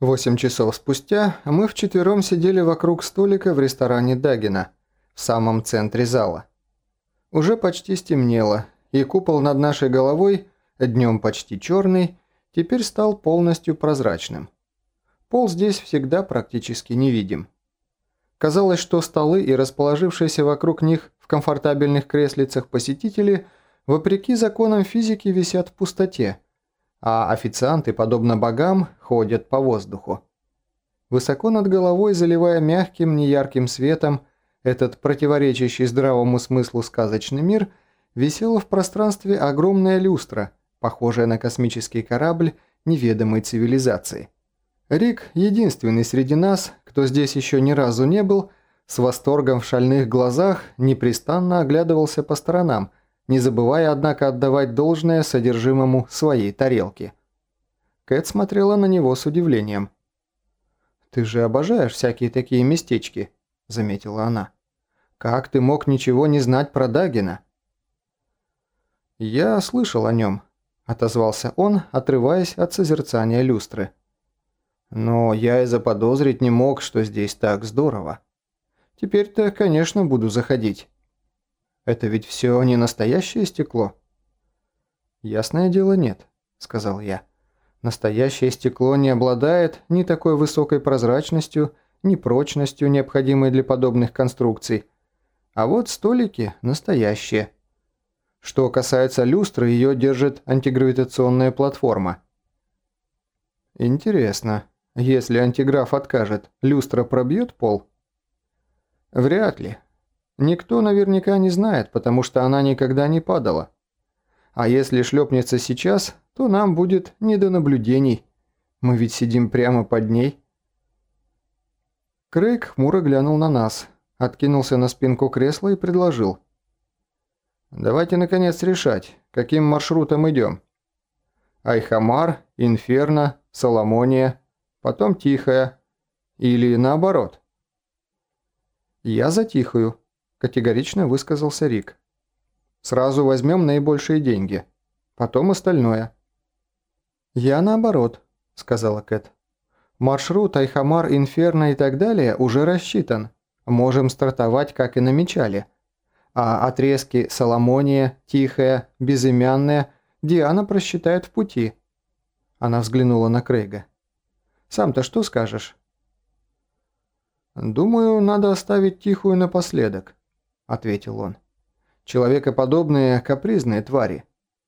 Восемь часов спустя мы вчетвером сидели вокруг столика в ресторане Дагина, в самом центре зала. Уже почти стемнело, и купол над нашей головой, днем почти черный, теперь стал полностью прозрачным. Пол здесь всегда практически невидим. Казалось, что столы и расположившиеся вокруг них в комфортабельных креслицах посетители, вопреки законам физики, висят в пустоте – а официанты, подобно богам, ходят по воздуху. Высоко над головой, заливая мягким, неярким светом, этот противоречащий здравому смыслу сказочный мир, висела в пространстве огромная люстра, похожая на космический корабль неведомой цивилизации. Рик, единственный среди нас, кто здесь еще ни разу не был, с восторгом в шальных глазах непрестанно оглядывался по сторонам – не забывая, однако, отдавать должное содержимому своей тарелки. Кэт смотрела на него с удивлением. «Ты же обожаешь всякие такие местечки», – заметила она. «Как ты мог ничего не знать про Дагина?» «Я слышал о нем», – отозвался он, отрываясь от созерцания люстры. «Но я и заподозрить не мог, что здесь так здорово. Теперь-то, конечно, буду заходить». Это ведь все не настоящее стекло?» «Ясное дело, нет», – сказал я. «Настоящее стекло не обладает ни такой высокой прозрачностью, ни прочностью, необходимой для подобных конструкций. А вот столики настоящие. Что касается люстры, ее держит антигравитационная платформа». «Интересно, если антиграф откажет, люстра пробьет пол?» «Вряд ли», Никто наверняка не знает, потому что она никогда не падала. А если шлепнется сейчас, то нам будет не до наблюдений. Мы ведь сидим прямо под ней. Крейг хмуро глянул на нас, откинулся на спинку кресла и предложил. «Давайте наконец решать, каким маршрутом идем. Айхамар, Инферно, Соломония, потом Тихая. Или наоборот?» «Я за Тихую», категорично высказался Рик. «Сразу возьмем наибольшие деньги. Потом остальное». «Я наоборот», — сказала Кэт. «Маршрут Айхамар, Инферно и так далее уже рассчитан. Можем стартовать, как и намечали. А отрезки Соломония, Тихая, Безымянная Диана просчитает в пути». Она взглянула на Крейга. «Сам-то что скажешь?» «Думаю, надо оставить Тихую напоследок ответил он. «Человекоподобные капризные твари.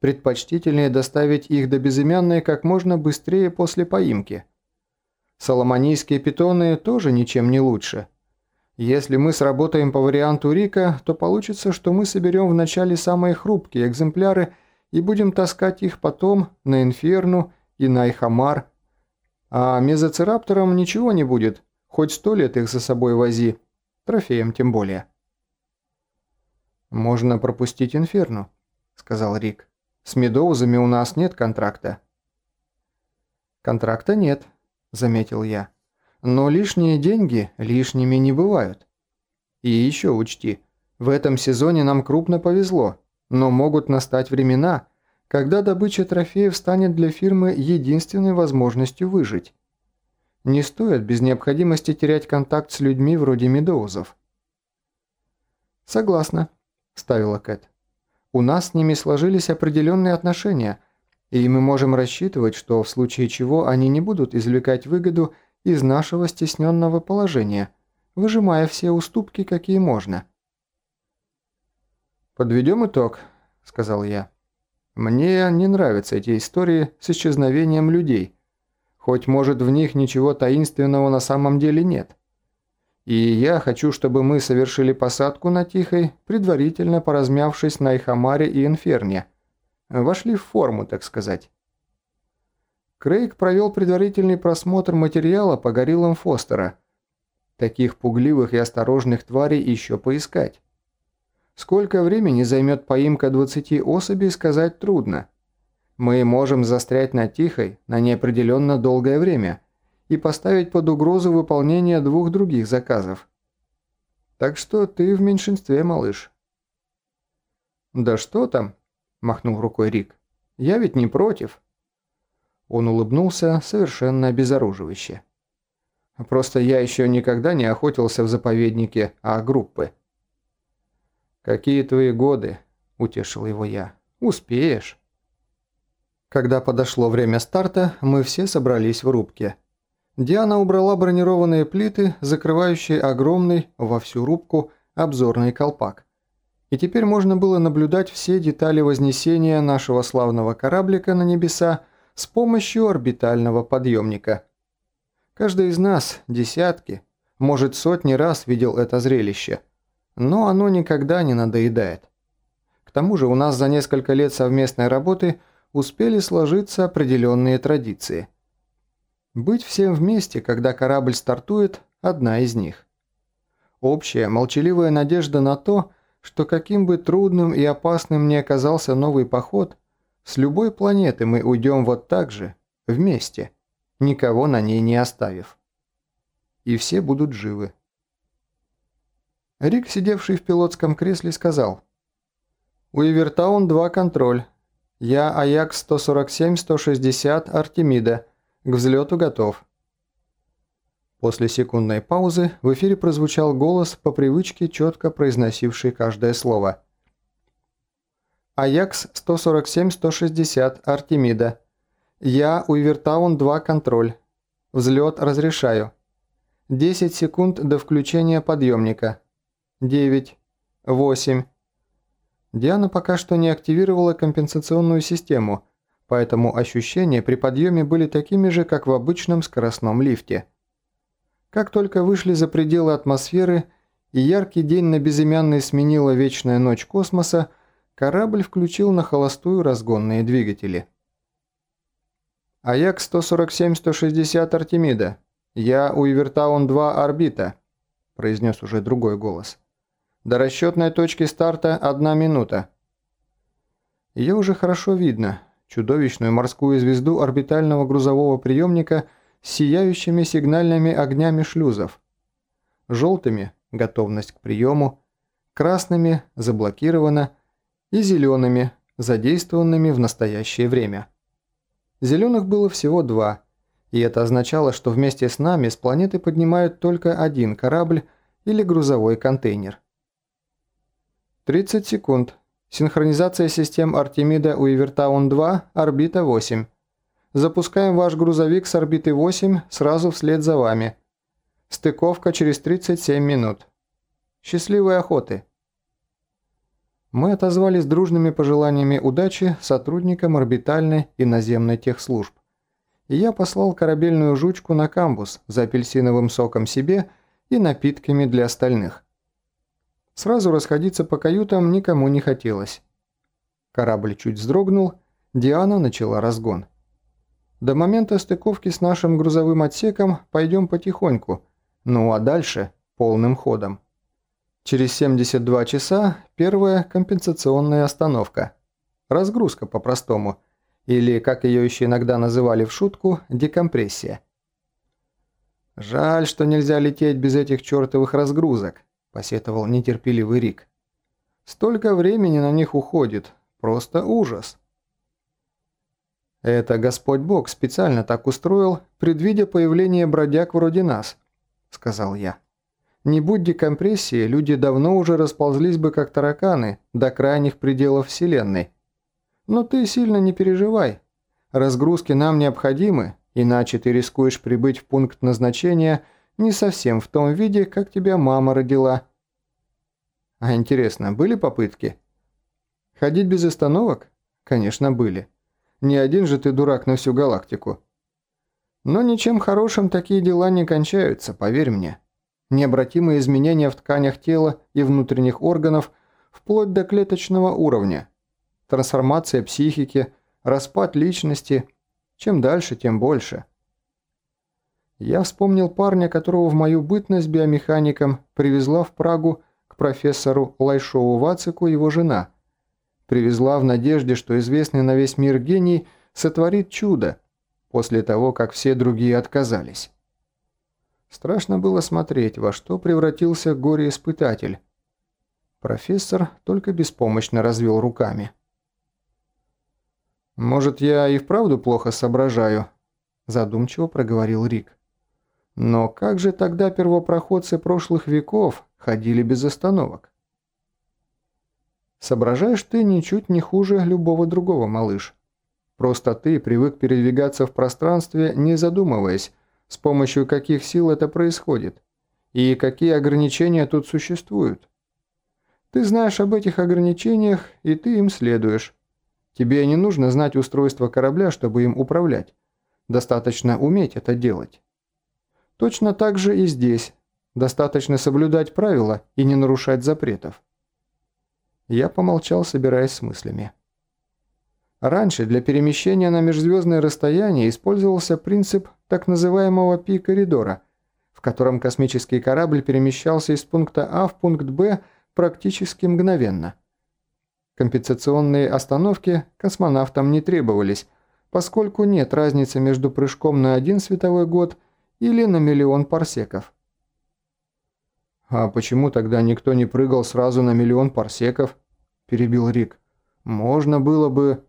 Предпочтительнее доставить их до безымянной как можно быстрее после поимки. Соломонийские питоны тоже ничем не лучше. Если мы сработаем по варианту Рика, то получится, что мы соберем вначале самые хрупкие экземпляры и будем таскать их потом на Инферну и на Ихамар. А мезоцирапторам ничего не будет, хоть сто лет их за собой вози, трофеем тем более». «Можно пропустить Инферно», — сказал Рик. «С Медоузами у нас нет контракта». «Контракта нет», — заметил я. «Но лишние деньги лишними не бывают. И еще учти, в этом сезоне нам крупно повезло, но могут настать времена, когда добыча трофеев станет для фирмы единственной возможностью выжить. Не стоит без необходимости терять контакт с людьми вроде Медоузов». «Согласна», – ставила Кэт. «У нас с ними сложились определенные отношения, и мы можем рассчитывать, что в случае чего они не будут извлекать выгоду из нашего стесненного положения, выжимая все уступки, какие можно». «Подведем итог», – сказал я. «Мне не нравятся эти истории с исчезновением людей, хоть, может, в них ничего таинственного на самом деле нет». И я хочу, чтобы мы совершили посадку на Тихой, предварительно поразмявшись на Ихамаре и Инферне. Вошли в форму, так сказать. Крейг провел предварительный просмотр материала по гориллам Фостера. Таких пугливых и осторожных тварей еще поискать. Сколько времени займет поимка 20 особей, сказать трудно. Мы можем застрять на Тихой на неопределенно долгое время – и поставить под угрозу выполнение двух других заказов. Так что ты в меньшинстве, малыш. «Да что там?» – махнул рукой Рик. «Я ведь не против». Он улыбнулся совершенно обезоруживающе. «Просто я еще никогда не охотился в заповеднике А-группы». «Какие твои годы?» – утешил его я. «Успеешь». Когда подошло время старта, мы все собрались в рубке. Диана убрала бронированные плиты, закрывающие огромный, во всю рубку, обзорный колпак. И теперь можно было наблюдать все детали вознесения нашего славного кораблика на небеса с помощью орбитального подъемника. Каждый из нас десятки, может сотни раз видел это зрелище, но оно никогда не надоедает. К тому же у нас за несколько лет совместной работы успели сложиться определенные традиции. Быть всем вместе, когда корабль стартует – одна из них. Общая, молчаливая надежда на то, что каким бы трудным и опасным ни оказался новый поход, с любой планеты мы уйдем вот так же, вместе, никого на ней не оставив. И все будут живы. Рик, сидевший в пилотском кресле, сказал. «У Ивертаун-2 контроль. Я Аякс-147-160 Артемида. К взлету готов». После секундной паузы в эфире прозвучал голос, по привычке четко произносивший каждое слово. «Аякс 147-160, Артемида. Я Уивертаун-2, контроль. Взлет разрешаю. 10 секунд до включения подъемника. 9. 8». Диана пока что не активировала компенсационную систему, поэтому ощущения при подъеме были такими же, как в обычном скоростном лифте – как только вышли за пределы атмосферы и яркий день на безымянной сменила вечная ночь космоса, корабль включил на холостую разгонные двигатели. «Аяк-147-160 Артемида. Я у Ивертаун-2 орбита», – произнес уже другой голос. «До расчетной точки старта одна минута». Ее уже хорошо видно. Чудовищную морскую звезду орбитального грузового приемника – сияющими сигнальными огнями шлюзов. Желтыми – готовность к приему, красными – заблокировано и зелеными – задействованными в настоящее время. Зеленых было всего два, и это означало, что вместе с нами с планеты поднимают только один корабль или грузовой контейнер. 30 секунд. Синхронизация систем Артемида Уивертаун-2, орбита 8. Запускаем ваш грузовик с орбиты 8 сразу вслед за вами. Стыковка через 37 минут. Счастливой охоты!» Мы отозвались дружными пожеланиями удачи сотрудникам орбитальной и наземной техслужб. И я послал корабельную жучку на камбус за апельсиновым соком себе и напитками для остальных. Сразу расходиться по каютам никому не хотелось. Корабль чуть вздрогнул, Диана начала разгон. До момента стыковки с нашим грузовым отсеком пойдем потихоньку, ну а дальше полным ходом. Через 72 часа первая компенсационная остановка. Разгрузка по-простому. Или, как ее еще иногда называли в шутку, декомпрессия. «Жаль, что нельзя лететь без этих чертовых разгрузок», – посетовал нетерпеливый Рик. «Столько времени на них уходит. Просто ужас». Это Господь Бог специально так устроил, предвидя появление бродяг вроде нас», – сказал я. «Не будь декомпрессии, люди давно уже расползлись бы как тараканы до крайних пределов Вселенной. Но ты сильно не переживай. Разгрузки нам необходимы, иначе ты рискуешь прибыть в пункт назначения не совсем в том виде, как тебя мама родила». А интересно, были попытки? Ходить без остановок? Конечно, были. Не один же ты дурак на всю галактику. Но ничем хорошим такие дела не кончаются, поверь мне. Необратимые изменения в тканях тела и внутренних органов вплоть до клеточного уровня. Трансформация психики, распад личности. Чем дальше, тем больше. Я вспомнил парня, которого в мою бытность биомехаником привезла в Прагу к профессору Лайшову Вацику его жена – привезла в надежде, что известный на весь мир гений сотворит чудо, после того, как все другие отказались. Страшно было смотреть, во что превратился горе-испытатель. Профессор только беспомощно развел руками. «Может, я и вправду плохо соображаю?» – задумчиво проговорил Рик. «Но как же тогда первопроходцы прошлых веков ходили без остановок?» «Соображаешь ты ничуть не хуже любого другого, малыш. Просто ты привык передвигаться в пространстве, не задумываясь, с помощью каких сил это происходит, и какие ограничения тут существуют. Ты знаешь об этих ограничениях, и ты им следуешь. Тебе не нужно знать устройство корабля, чтобы им управлять. Достаточно уметь это делать. Точно так же и здесь. Достаточно соблюдать правила и не нарушать запретов. Я помолчал, собираясь с мыслями. Раньше для перемещения на межзвездное расстояние использовался принцип так называемого пи-коридора, в котором космический корабль перемещался из пункта А в пункт Б практически мгновенно. Компенсационные остановки космонавтам не требовались, поскольку нет разницы между прыжком на один световой год или на миллион парсеков. «А почему тогда никто не прыгал сразу на миллион парсеков?» – перебил Рик. «Можно было бы...»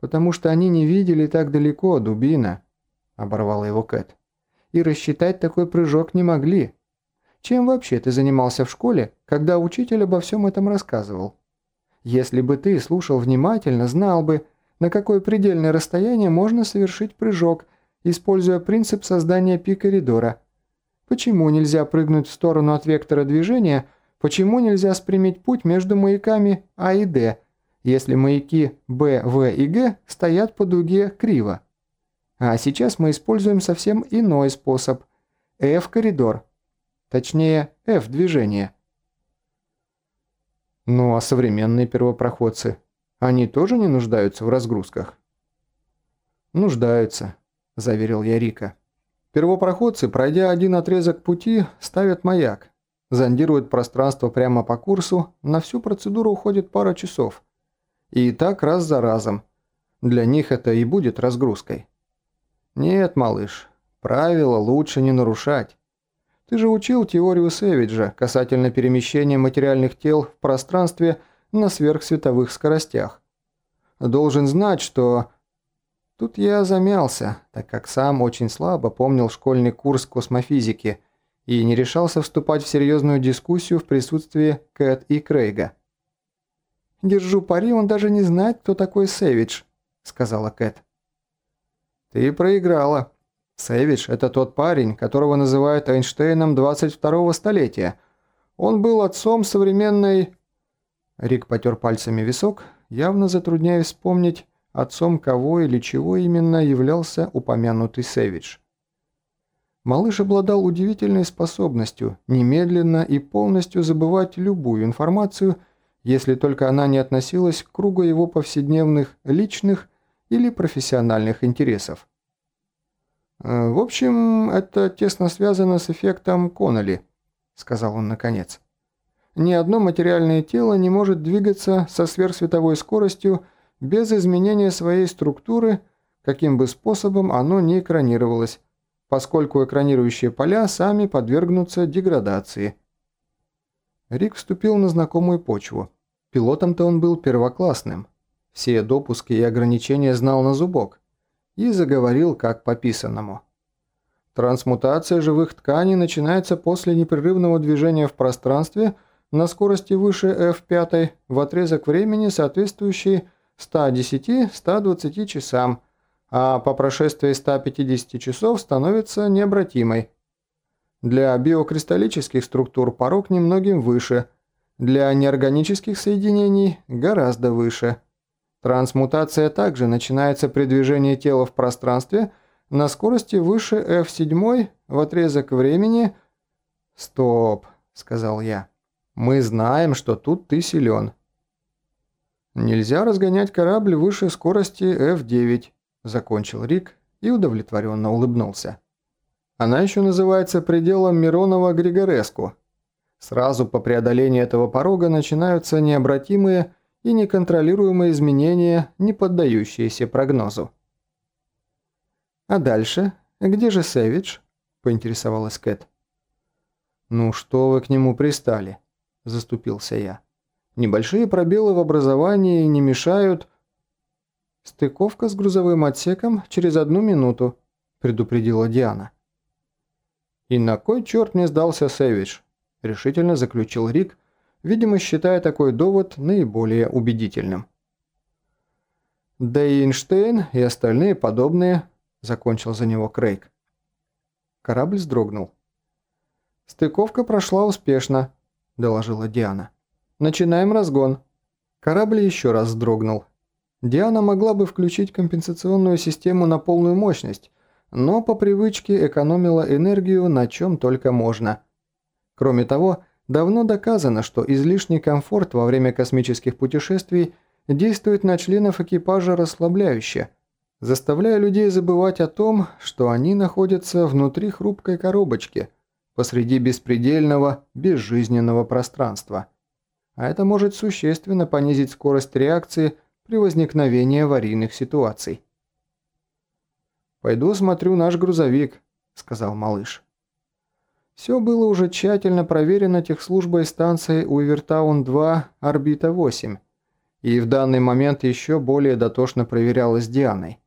«Потому что они не видели так далеко, дубина», – оборвала его Кэт. «И рассчитать такой прыжок не могли. Чем вообще ты занимался в школе, когда учитель обо всем этом рассказывал? Если бы ты слушал внимательно, знал бы, на какое предельное расстояние можно совершить прыжок, используя принцип создания пи-коридора. Почему нельзя прыгнуть в сторону от вектора движения, почему нельзя спрямить путь между маяками А и Д, если маяки Б, В и Г стоят по дуге криво? А сейчас мы используем совсем иной способ – F-коридор – Точнее, F-движение. Ну а современные первопроходцы, они тоже не нуждаются в разгрузках? Нуждаются, заверил я Рика. Первопроходцы, пройдя один отрезок пути, ставят маяк, зондируют пространство прямо по курсу, на всю процедуру уходит пара часов. И так раз за разом. Для них это и будет разгрузкой. Нет, малыш, правила лучше не нарушать. Ты же учил теорию Сэвиджа касательно перемещения материальных тел в пространстве на сверхсветовых скоростях. Должен знать, что... Тут я замялся, так как сам очень слабо помнил школьный курс космофизики и не решался вступать в серьезную дискуссию в присутствии Кэт и Крейга. «Держу пари, он даже не знает, кто такой Сэвидж», — сказала Кэт. «Ты проиграла», Сэвидж – это тот парень, которого называют Эйнштейном 22-го столетия. Он был отцом современной... Рик потер пальцами висок, явно затрудняясь вспомнить, отцом кого или чего именно являлся упомянутый Сэвидж. Малыш обладал удивительной способностью немедленно и полностью забывать любую информацию, если только она не относилась к кругу его повседневных личных или профессиональных интересов. Э, «В общем, это тесно связано с эффектом Коннелли», – сказал он наконец. «Ни одно материальное тело не может двигаться со сверхсветовой скоростью без изменения своей структуры, каким бы способом оно ни экранировалось, поскольку экранирующие поля сами подвергнутся деградации». Рик вступил на знакомую почву. Пилотом-то он был первоклассным. Все допуски и ограничения знал на зубок и заговорил как по писанному. Трансмутация живых тканей начинается после непрерывного движения в пространстве на скорости выше f5 в отрезок времени, соответствующий 110-120 часам, а по прошествии 150 часов становится необратимой. Для биокристаллических структур порог немногим выше, для неорганических соединений гораздо выше – Трансмутация также начинается при движении тела в пространстве на скорости выше f7 в отрезок времени... «Стоп», — сказал я. «Мы знаем, что тут ты силен». «Нельзя разгонять корабль выше скорости f9», — закончил Рик и удовлетворенно улыбнулся. Она еще называется пределом Миронова-Григореску. Сразу по преодолении этого порога начинаются необратимые и неконтролируемые изменения, не поддающиеся прогнозу. «А дальше? Где же Сэвидж?» – поинтересовалась Кэт. «Ну что вы к нему пристали?» – заступился я. «Небольшие пробелы в образовании не мешают...» «Стыковка с грузовым отсеком через одну минуту», – предупредила Диана. «И на кой черт мне сдался Сэвидж?» – решительно заключил Рик, видимо, считая такой довод наиболее убедительным. «Да и Эйнштейн, и остальные подобные», – закончил за него Крейг. Корабль вздрогнул. «Стыковка прошла успешно», – доложила Диана. «Начинаем разгон». Корабль еще раз вздрогнул. Диана могла бы включить компенсационную систему на полную мощность, но по привычке экономила энергию на чем только можно. Кроме того, давно доказано, что излишний комфорт во время космических путешествий действует на членов экипажа расслабляюще, заставляя людей забывать о том, что они находятся внутри хрупкой коробочки, посреди беспредельного, безжизненного пространства. А это может существенно понизить скорость реакции при возникновении аварийных ситуаций. «Пойду смотрю наш грузовик», – сказал малыш. Все было уже тщательно проверено техслужбой станции Уивертаун-2 «Орбита-8», и в данный момент еще более дотошно проверялось Дианой.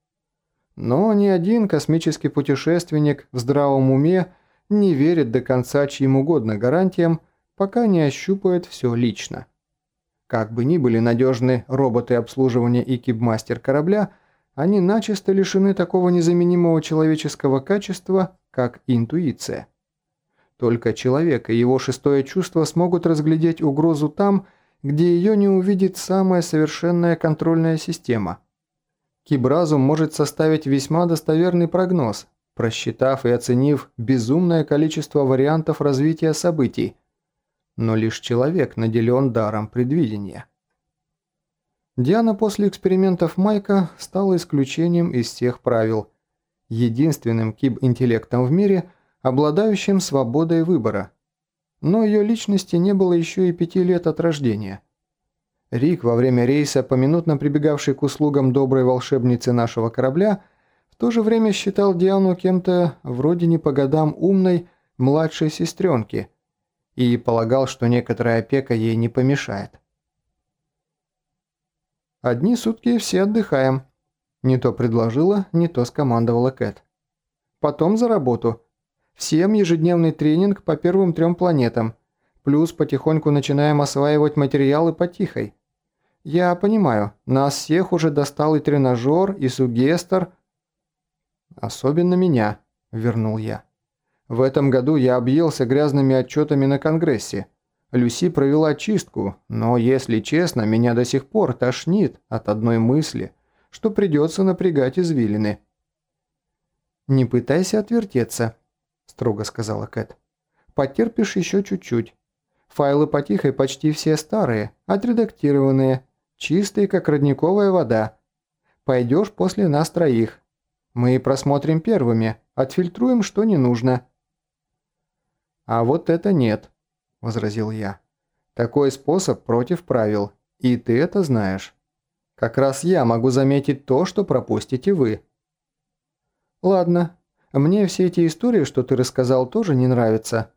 Но ни один космический путешественник в здравом уме не верит до конца чьим угодно гарантиям, пока не ощупает все лично. Как бы ни были надежны роботы обслуживания и кибмастер корабля – они начисто лишены такого незаменимого человеческого качества, как интуиция. Только человек и его шестое чувство смогут разглядеть угрозу там, где ее не увидит самая совершенная контрольная система. Кибразум может составить весьма достоверный прогноз, просчитав и оценив безумное количество вариантов развития событий, но лишь человек наделен даром предвидения. Диана после экспериментов Майка стала исключением из всех правил. Единственным киб-интеллектом в мире, обладающим свободой выбора. Но ее личности не было еще и пяти лет от рождения. Рик, во время рейса, поминутно прибегавший к услугам доброй волшебницы нашего корабля, в то же время считал Диану кем-то вроде не по годам умной младшей сестренки и полагал, что некоторая опека ей не помешает. Одни сутки все отдыхаем». Не то предложила, не то скомандовала Кэт. «Потом за работу. Всем ежедневный тренинг по первым трем планетам. Плюс потихоньку начинаем осваивать материалы по тихой. Я понимаю, нас всех уже достал и тренажер, и сугестер». «Особенно меня», – вернул я. «В этом году я объелся грязными отчетами на Конгрессе. Люси провела чистку, но, если честно, меня до сих пор тошнит от одной мысли, что придется напрягать извилины. «Не пытайся отвертеться», – строго сказала Кэт. «Потерпишь еще чуть-чуть. Файлы по почти все старые, отредактированные, чистые, как родниковая вода. Пойдешь после нас троих. Мы просмотрим первыми, отфильтруем, что не нужно». «А вот это нет», – возразил я. «Такой способ против правил, и ты это знаешь. Как раз я могу заметить то, что пропустите вы». «Ладно, мне все эти истории, что ты рассказал, тоже не нравятся».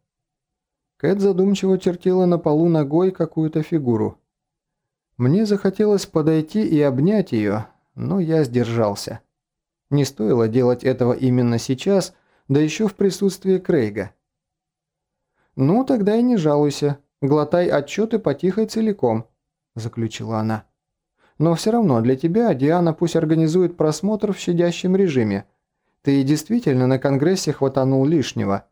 Кэт задумчиво чертила на полу ногой какую-то фигуру. Мне захотелось подойти и обнять ее, но я сдержался. Не стоило делать этого именно сейчас, да еще в присутствии Крейга. «Ну, тогда и не жалуйся. Глотай отчеты потихой целиком», – заключила она. «Но все равно для тебя Диана пусть организует просмотр в щадящем режиме. Ты действительно на Конгрессе хватанул лишнего.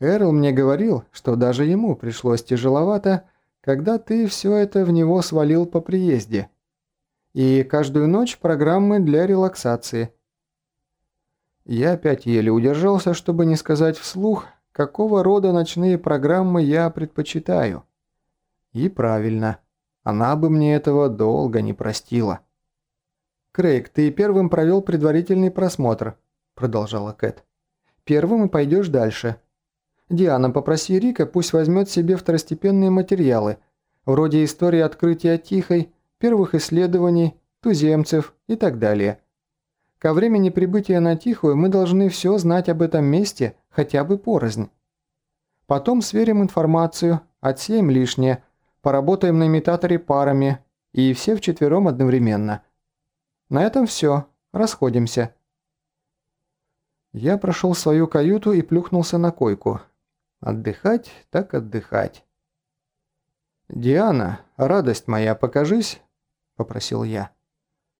Эрл мне говорил, что даже ему пришлось тяжеловато, когда ты все это в него свалил по приезде. И каждую ночь программы для релаксации». Я опять еле удержался, чтобы не сказать вслух, какого рода ночные программы я предпочитаю. И правильно, она бы мне этого долго не простила. «Крейг, ты первым провел предварительный просмотр», – продолжала Кэт. «Первым и пойдешь дальше. Диана, попроси Рика, пусть возьмет себе второстепенные материалы, вроде истории открытия Тихой, первых исследований, туземцев и так далее. Ко времени прибытия на Тихую мы должны все знать об этом месте, хотя бы порознь. Потом сверим информацию, отсеем лишнее, поработаем на имитаторе парами и все вчетвером одновременно. На этом все, расходимся. Я прошел в свою каюту и плюхнулся на койку. Отдыхать так отдыхать. «Диана, радость моя, покажись», — попросил я.